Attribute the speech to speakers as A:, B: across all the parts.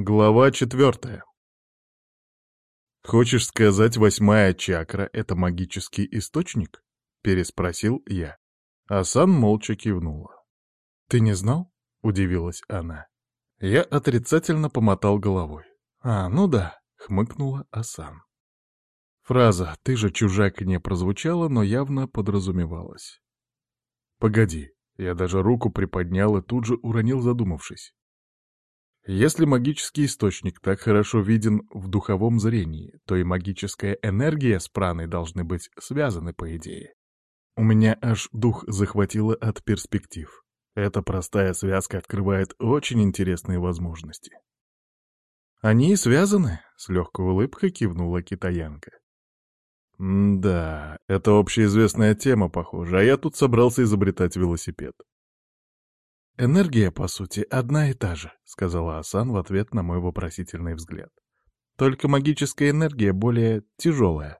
A: Глава четвертая. «Хочешь сказать, восьмая чакра — это магический источник?» — переспросил я. Асан молча кивнула. «Ты не знал?» — удивилась она. Я отрицательно помотал головой. «А, ну да», — хмыкнула Асан. Фраза «ты же чужак» не прозвучала, но явно подразумевалась. «Погоди», я даже руку приподнял и тут же уронил, задумавшись. Если магический источник так хорошо виден в духовом зрении, то и магическая энергия с праной должны быть связаны, по идее. У меня аж дух захватило от перспектив. Эта простая связка открывает очень интересные возможности. «Они связаны», — с легкой улыбкой кивнула китаянка. «Да, это общеизвестная тема, похоже, а я тут собрался изобретать велосипед. «Энергия, по сути, одна и та же», — сказала Асан в ответ на мой вопросительный взгляд. «Только магическая энергия более тяжелая,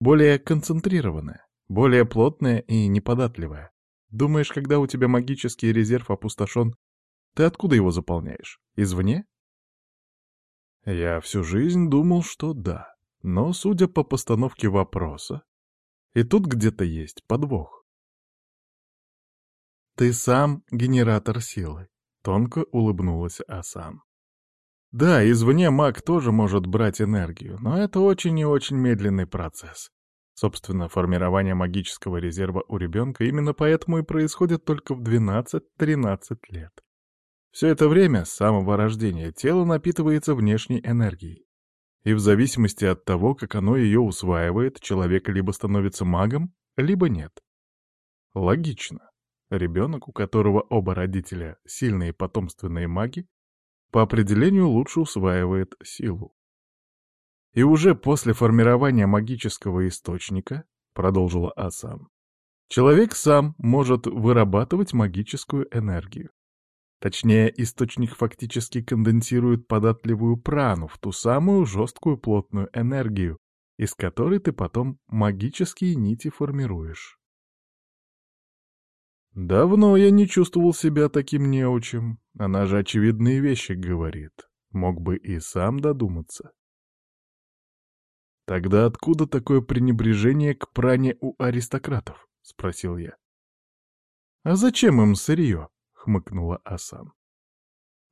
A: более концентрированная, более плотная и неподатливая. Думаешь, когда у тебя магический резерв опустошен, ты откуда его заполняешь? Извне?» Я всю жизнь думал, что да, но, судя по постановке вопроса, и тут где-то есть подвох. «Ты сам генератор силы», — тонко улыбнулась Асан. «Да, извне маг тоже может брать энергию, но это очень и очень медленный процесс. Собственно, формирование магического резерва у ребенка именно поэтому и происходит только в 12-13 лет. Все это время, с самого рождения, тело напитывается внешней энергией. И в зависимости от того, как оно ее усваивает, человек либо становится магом, либо нет. Логично. Ребенок, у которого оба родителя сильные потомственные маги, по определению лучше усваивает силу. И уже после формирования магического источника, продолжила Асан, человек сам может вырабатывать магическую энергию. Точнее, источник фактически конденсирует податливую прану в ту самую жесткую плотную энергию, из которой ты потом магические нити формируешь. Давно я не чувствовал себя таким неучим. Она же очевидные вещи говорит. Мог бы и сам додуматься. «Тогда откуда такое пренебрежение к пране у аристократов?» — спросил я. «А зачем им сырье?» — хмыкнула Асан.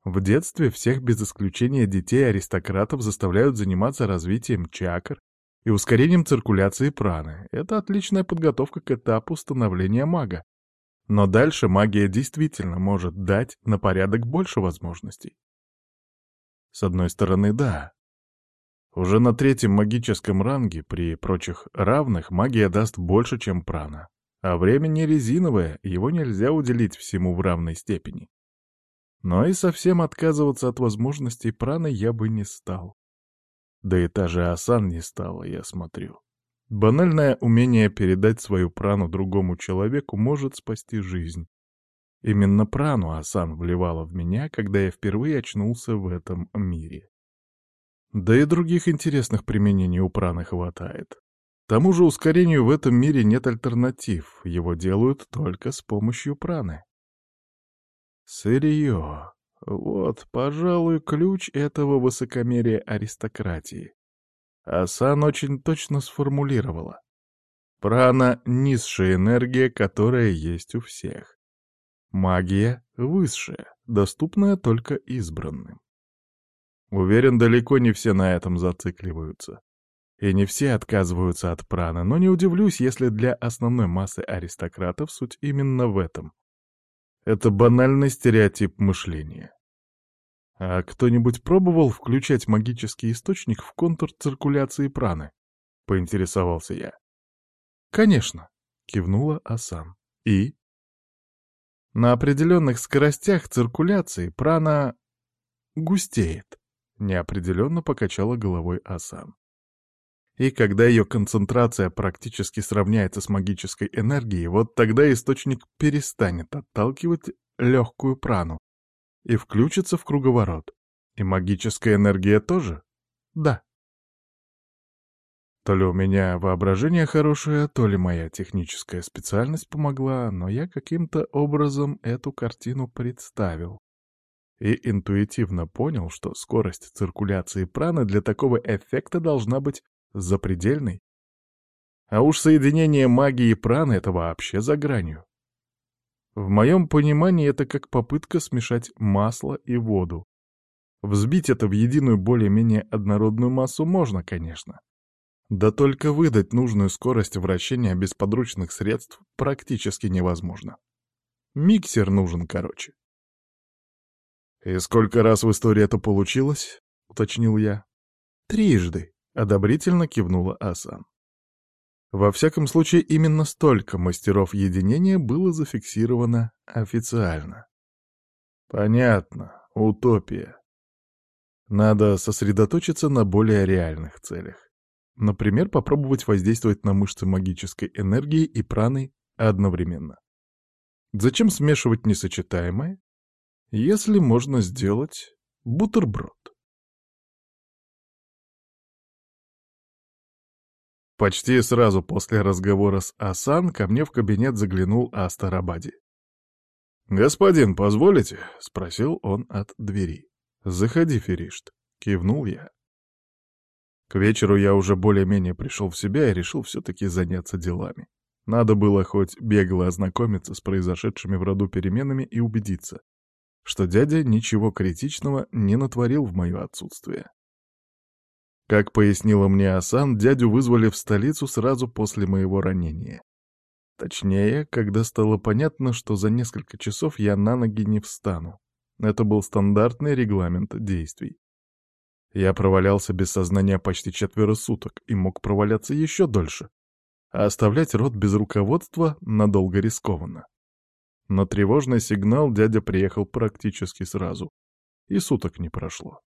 A: В детстве всех без исключения детей аристократов заставляют заниматься развитием чакр и ускорением циркуляции праны. Это отличная подготовка к этапу становления мага. Но дальше магия действительно может дать на порядок больше возможностей. С одной стороны, да. Уже на третьем магическом ранге при прочих равных магия даст больше, чем прана. А время не резиновое, его нельзя уделить всему в равной степени. Но и совсем отказываться от возможностей праны я бы не стал. Да и та же Асан не стала, я смотрю. Банальное умение передать свою прану другому человеку может спасти жизнь. Именно прану Асан вливала в меня, когда я впервые очнулся в этом мире. Да и других интересных применений у праны хватает. К тому же ускорению в этом мире нет альтернатив, его делают только с помощью праны. Сырье. Вот, пожалуй, ключ этого высокомерия аристократии. Асан очень точно сформулировала. Прана — низшая энергия, которая есть у всех. Магия — высшая, доступная только избранным. Уверен, далеко не все на этом зацикливаются. И не все отказываются от праны, но не удивлюсь, если для основной массы аристократов суть именно в этом. Это банальный стереотип мышления. «А кто-нибудь пробовал включать магический источник в контур циркуляции праны?» — поинтересовался я. «Конечно», — кивнула Асан. «И?» «На определенных скоростях циркуляции прана густеет», — неопределенно покачала головой Асан. И когда ее концентрация практически сравняется с магической энергией, вот тогда источник перестанет отталкивать легкую прану, и включится в круговорот. И магическая энергия тоже? Да. То ли у меня воображение хорошее, то ли моя техническая специальность помогла, но я каким-то образом эту картину представил. и интуитивно понял, что скорость циркуляции праны для такого эффекта должна быть запредельной. А уж соединение магии и праны — это вообще за гранью. В моем понимании это как попытка смешать масло и воду. Взбить это в единую более-менее однородную массу можно, конечно. Да только выдать нужную скорость вращения без подручных средств практически невозможно. Миксер нужен, короче. «И сколько раз в истории это получилось?» — уточнил я. «Трижды», — одобрительно кивнула Асан. Во всяком случае, именно столько мастеров единения было зафиксировано официально. Понятно, утопия. Надо сосредоточиться на более реальных целях. Например, попробовать воздействовать на мышцы магической энергии и праны одновременно. Зачем смешивать несочетаемое, если можно сделать бутерброд? Почти сразу после разговора с Асан ко мне в кабинет заглянул Астарабади. «Господин, позволите?» — спросил он от двери. «Заходи, Феришт», — кивнул я. К вечеру я уже более-менее пришел в себя и решил все-таки заняться делами. Надо было хоть бегло ознакомиться с произошедшими в роду переменами и убедиться, что дядя ничего критичного не натворил в мое отсутствие. Как пояснила мне Асан, дядю вызвали в столицу сразу после моего ранения. Точнее, когда стало понятно, что за несколько часов я на ноги не встану. Это был стандартный регламент действий. Я провалялся без сознания почти четверо суток и мог проваляться еще дольше. А оставлять рот без руководства надолго рискованно. На тревожный сигнал дядя приехал практически сразу. И суток не прошло.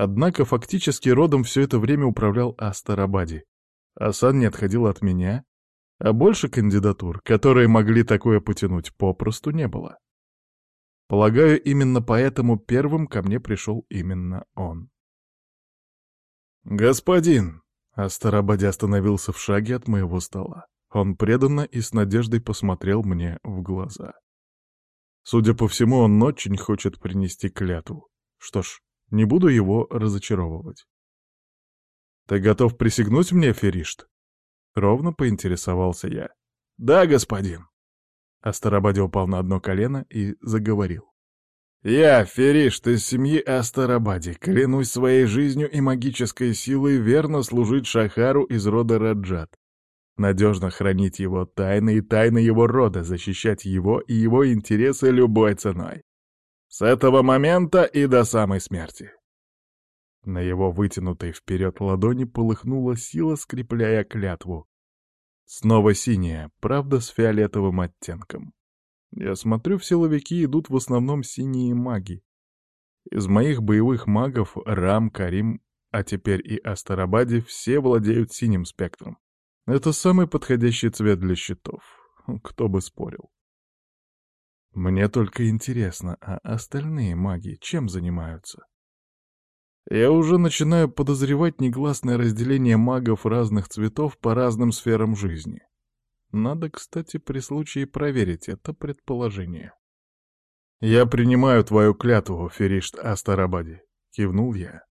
A: Однако фактически родом все это время управлял Астарабади. Асан не отходил от меня, а больше кандидатур, которые могли такое потянуть, попросту не было. Полагаю, именно поэтому первым ко мне пришел именно он. «Господин!» — Астарабади остановился в шаге от моего стола. Он преданно и с надеждой посмотрел мне в глаза. Судя по всему, он очень хочет принести клятву. Что ж, не буду его разочаровывать. «Ты готов присягнуть мне, Феришт?» Ровно поинтересовался я. «Да, господин». Астарабаде упал на одно колено и заговорил. «Я, Феришт, из семьи Астарабади, клянусь своей жизнью и магической силой верно служить Шахару из рода Раджат, надежно хранить его тайны и тайны его рода, защищать его и его интересы любой ценой. С этого момента и до самой смерти. На его вытянутой вперед ладони полыхнула сила, скрепляя клятву. Снова синяя, правда, с фиолетовым оттенком. Я смотрю, в силовики идут в основном синие маги. Из моих боевых магов Рам, Карим, а теперь и Астарабаде все владеют синим спектром. Это самый подходящий цвет для щитов. Кто бы спорил. Мне только интересно, а остальные маги чем занимаются? Я уже начинаю подозревать негласное разделение магов разных цветов по разным сферам жизни. Надо, кстати, при случае проверить это предположение. «Я принимаю твою клятву, Феришт Астарабади», — кивнул я.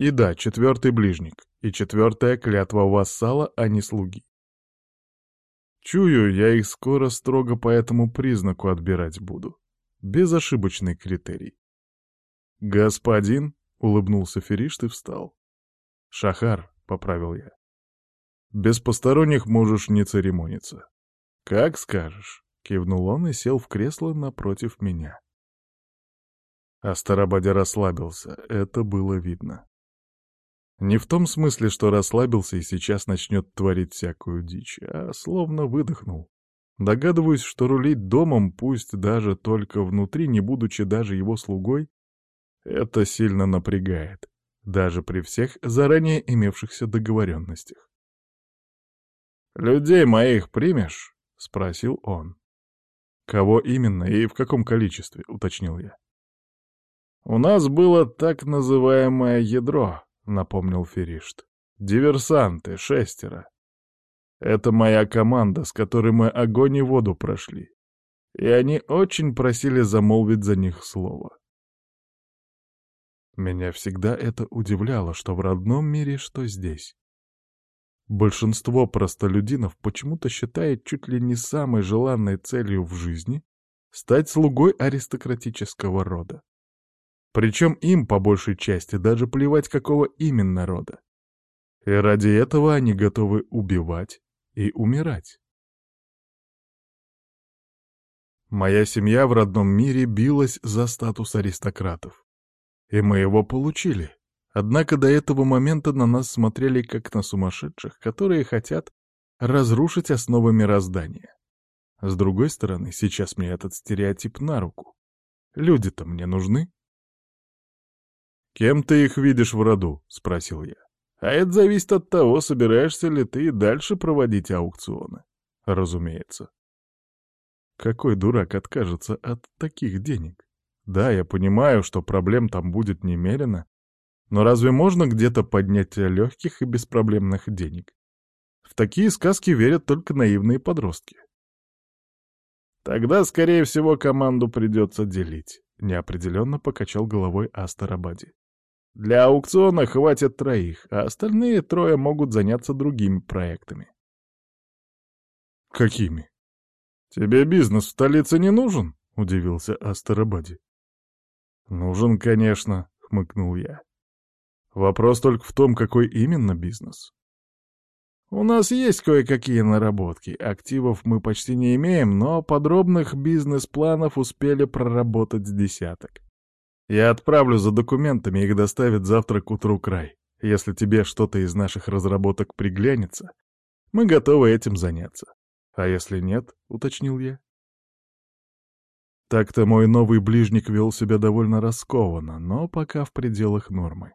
A: «И да, четвертый ближник, и четвертая клятва вассала, а не слуги. Чую, я их скоро строго по этому признаку отбирать буду. Безошибочный критерий. «Господин», — улыбнулся Феришт и встал. «Шахар», — поправил я. «Без посторонних можешь не церемониться». «Как скажешь», — кивнул он и сел в кресло напротив меня. Астарабадя расслабился, это было видно. Не в том смысле, что расслабился и сейчас начнет творить всякую дичь, а словно выдохнул. Догадываюсь, что рулить домом, пусть даже только внутри, не будучи даже его слугой, это сильно напрягает, даже при всех заранее имевшихся договоренностях. «Людей моих примешь?» — спросил он. «Кого именно и в каком количестве?» — уточнил я. «У нас было так называемое ядро», — напомнил Феришт. «Диверсанты, шестеро. Это моя команда, с которой мы огонь и воду прошли. И они очень просили замолвить за них слово. Меня всегда это удивляло, что в родном мире, что здесь. Большинство простолюдинов почему-то считает чуть ли не самой желанной целью в жизни стать слугой аристократического рода. Причем им, по большей части, даже плевать, какого именно рода. И ради этого они готовы убивать и умирать. Моя семья в родном мире билась за статус аристократов. И мы его получили. Однако до этого момента на нас смотрели как на сумасшедших, которые хотят разрушить основы мироздания. С другой стороны, сейчас мне этот стереотип на руку. Люди-то мне нужны. «Кем ты их видишь в роду?» — спросил я. «А это зависит от того, собираешься ли ты дальше проводить аукционы. Разумеется». Какой дурак откажется от таких денег? Да, я понимаю, что проблем там будет немерено, но разве можно где-то поднять легких и беспроблемных денег? В такие сказки верят только наивные подростки. Тогда, скорее всего, команду придется делить, неопределенно покачал головой Астарабади. Для аукциона хватит троих, а остальные трое могут заняться другими проектами. Какими? Тебе бизнес в столице не нужен? Удивился Астарабади. Нужен, конечно, хмыкнул я. Вопрос только в том, какой именно бизнес. У нас есть кое-какие наработки. Активов мы почти не имеем, но подробных бизнес-планов успели проработать с десяток. Я отправлю за документами, их доставят завтра к утру край. Если тебе что-то из наших разработок приглянется, мы готовы этим заняться. А если нет, — уточнил я. Так-то мой новый ближник вел себя довольно раскованно, но пока в пределах нормы.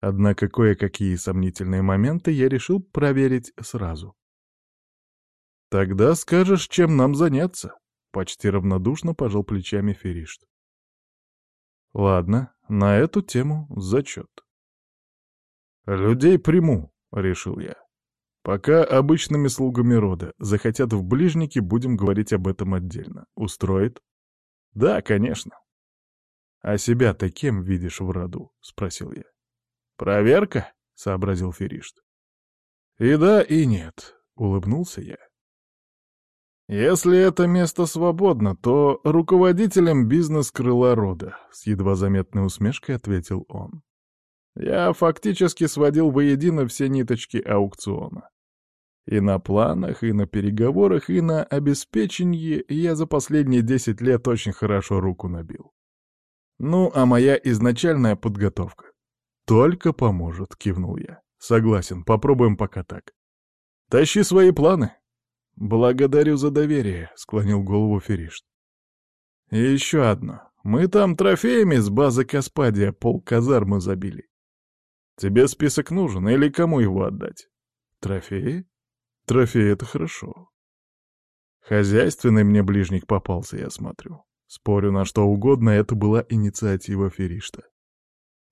A: Однако кое-какие сомнительные моменты я решил проверить сразу. «Тогда скажешь, чем нам заняться?» — почти равнодушно пожал плечами Феришт. Ладно, на эту тему зачет. «Людей приму», — решил я. «Пока обычными слугами рода. Захотят в ближники, будем говорить об этом отдельно. Устроит?» «Да, конечно». «А себя-то кем видишь в роду?» — спросил я. «Проверка?» — сообразил Феришт. «И да, и нет», — улыбнулся я. «Если это место свободно, то руководителем бизнес-крыла рода», — с едва заметной усмешкой ответил он. «Я фактически сводил воедино все ниточки аукциона. И на планах, и на переговорах, и на обеспечении я за последние десять лет очень хорошо руку набил. Ну, а моя изначальная подготовка только поможет», — кивнул я. «Согласен, попробуем пока так. Тащи свои планы». «Благодарю за доверие», — склонил голову Феришт. «И еще одно. Мы там трофеями с базы Каспадия пол казармы забили. Тебе список нужен или кому его отдать?» «Трофеи? Трофеи — это хорошо. Хозяйственный мне ближник попался, я смотрю. Спорю на что угодно, это была инициатива Феришта.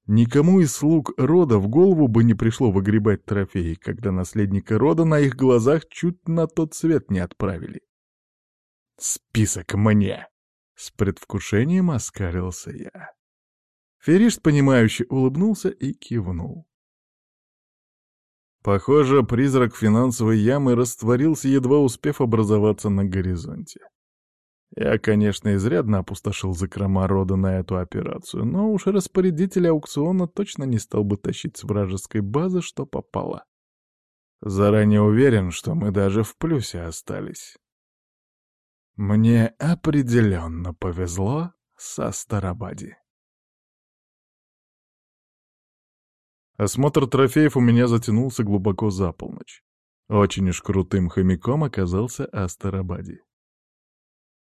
A: Никому из слуг рода в голову бы не пришло выгребать трофеи, когда наследника рода на их глазах чуть на тот свет не отправили. «Список мне!» — с предвкушением оскалился я. Феришт, понимающе улыбнулся и кивнул. Похоже, призрак финансовой ямы растворился, едва успев образоваться на горизонте. Я, конечно, изрядно опустошил закрома рода на эту операцию, но уж распорядитель аукциона точно не стал бы тащить с вражеской базы, что попало. Заранее уверен, что мы даже в плюсе остались. Мне определенно повезло со Старобади. Осмотр трофеев у меня затянулся глубоко за полночь. Очень уж крутым хомяком оказался Астарабади.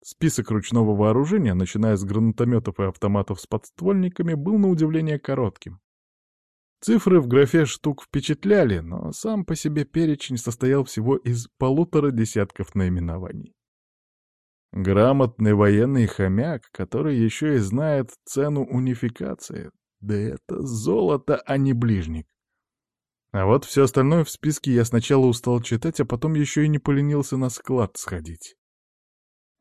A: Список ручного вооружения, начиная с гранатометов и автоматов с подствольниками, был на удивление коротким. Цифры в графе штук впечатляли, но сам по себе перечень состоял всего из полутора десятков наименований. Грамотный военный хомяк, который еще и знает цену унификации. Да это золото, а не ближник. А вот все остальное в списке я сначала устал читать, а потом еще и не поленился на склад сходить.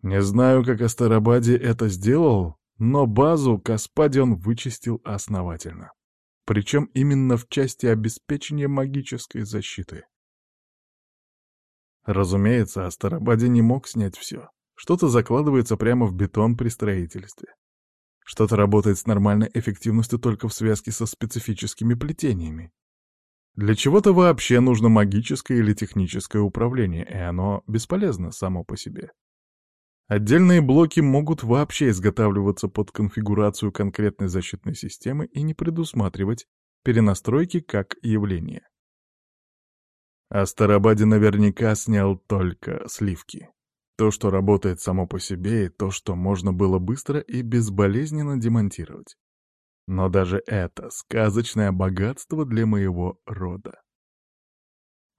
A: Не знаю, как Астарабаде это сделал, но базу Каспади он вычистил основательно. Причем именно в части обеспечения магической защиты. Разумеется, Астарабаде не мог снять все. Что-то закладывается прямо в бетон при строительстве. Что-то работает с нормальной эффективностью только в связке со специфическими плетениями. Для чего-то вообще нужно магическое или техническое управление, и оно бесполезно само по себе. Отдельные блоки могут вообще изготавливаться под конфигурацию конкретной защитной системы и не предусматривать перенастройки как явление. А Старобаде наверняка снял только сливки. То, что работает само по себе, и то, что можно было быстро и безболезненно демонтировать. Но даже это сказочное богатство для моего рода.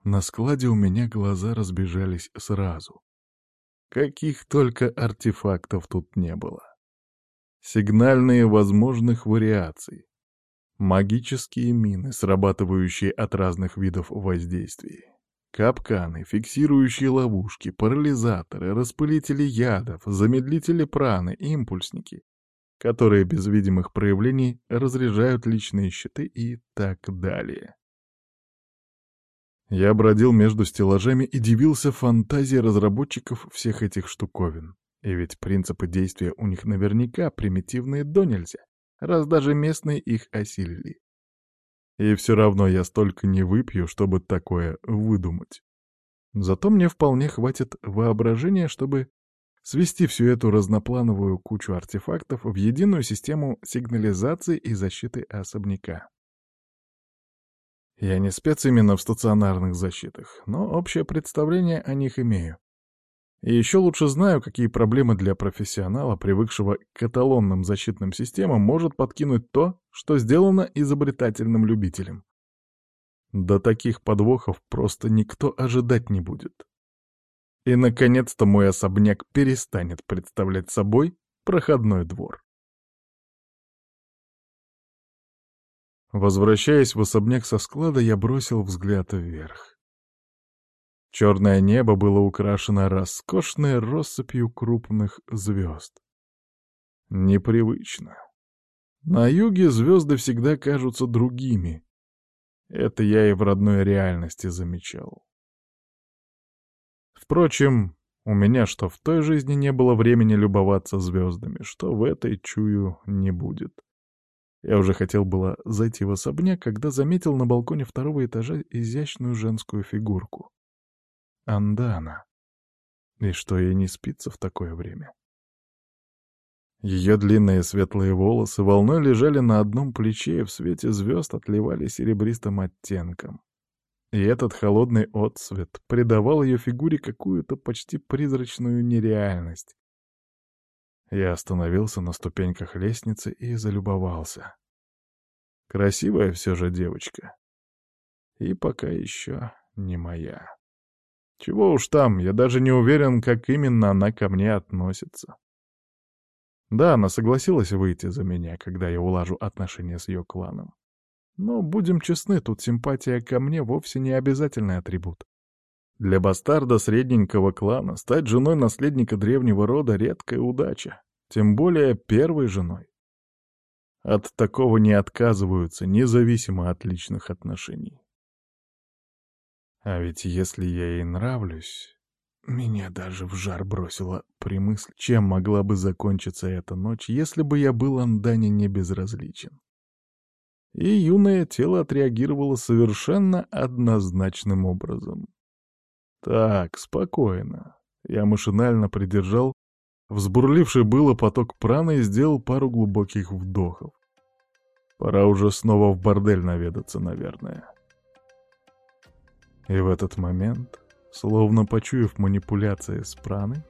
A: На складе у меня глаза разбежались сразу. Каких только артефактов тут не было. Сигнальные возможных вариаций. Магические мины, срабатывающие от разных видов воздействий. Капканы, фиксирующие ловушки, парализаторы, распылители ядов, замедлители праны, импульсники, которые без видимых проявлений разряжают личные щиты и так далее. Я бродил между стеллажами и дивился фантазии разработчиков всех этих штуковин. И ведь принципы действия у них наверняка примитивные до нельзя, раз даже местные их осилили. И все равно я столько не выпью, чтобы такое выдумать. Зато мне вполне хватит воображения, чтобы свести всю эту разноплановую кучу артефактов в единую систему сигнализации и защиты особняка. Я не спец именно в стационарных защитах, но общее представление о них имею. И еще лучше знаю, какие проблемы для профессионала, привыкшего к эталонным защитным системам, может подкинуть то, что сделано изобретательным любителем. До таких подвохов просто никто ожидать не будет. И, наконец-то, мой особняк перестанет представлять собой проходной двор. Возвращаясь в особняк со склада, я бросил взгляд вверх. Черное небо было украшено роскошной россыпью крупных звезд. Непривычно. На юге звезды всегда кажутся другими. Это я и в родной реальности замечал. Впрочем, у меня что в той жизни не было времени любоваться звездами, что в этой, чую, не будет. Я уже хотел было зайти в особняк, когда заметил на балконе второго этажа изящную женскую фигурку. Андана. И что ей не спится в такое время? Ее длинные светлые волосы волной лежали на одном плече и в свете звезд отливали серебристым оттенком. И этот холодный отсвет придавал ее фигуре какую-то почти призрачную нереальность. Я остановился на ступеньках лестницы и залюбовался. Красивая все же девочка. И пока еще не моя. Чего уж там, я даже не уверен, как именно она ко мне относится. Да, она согласилась выйти за меня, когда я улажу отношения с ее кланом. Но, будем честны, тут симпатия ко мне вовсе не обязательный атрибут. Для бастарда средненького клана стать женой наследника древнего рода — редкая удача, тем более первой женой. От такого не отказываются, независимо от личных отношений. А ведь если я ей нравлюсь... Меня даже в жар бросило при мысли, чем могла бы закончиться эта ночь, если бы я был Андане не безразличен и юное тело отреагировало совершенно однозначным образом. Так, спокойно. Я машинально придержал взбурливший было поток праны и сделал пару глубоких вдохов. Пора уже снова в бордель наведаться, наверное. И в этот момент, словно почуяв манипуляции с праной,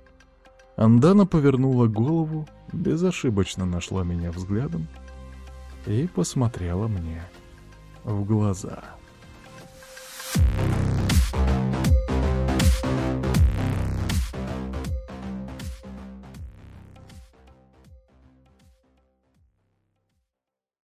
A: Андана повернула голову, безошибочно нашла меня взглядом и посмотрела мне в глаза.